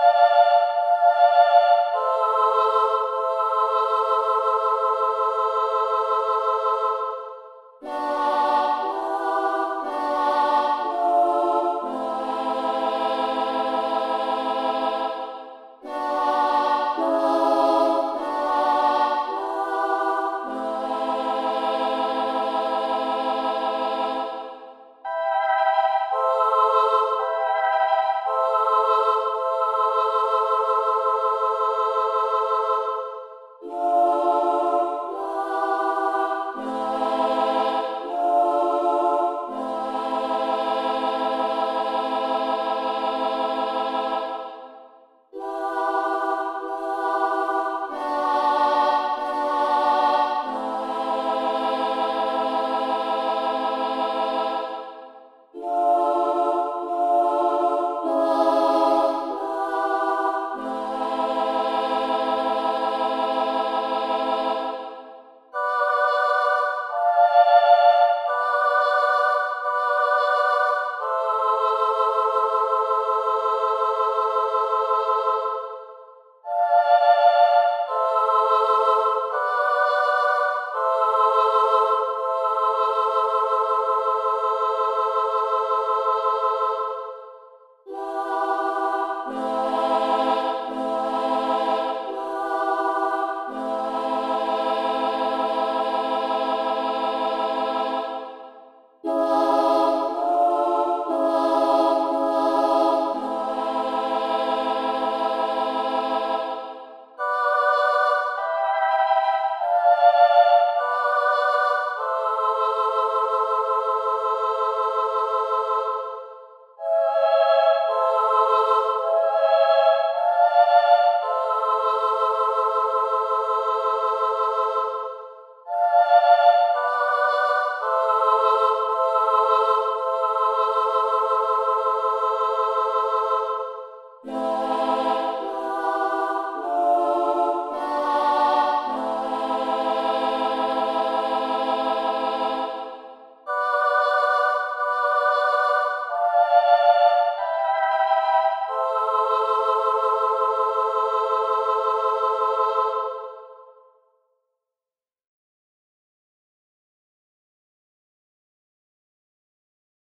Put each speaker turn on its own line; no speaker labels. you.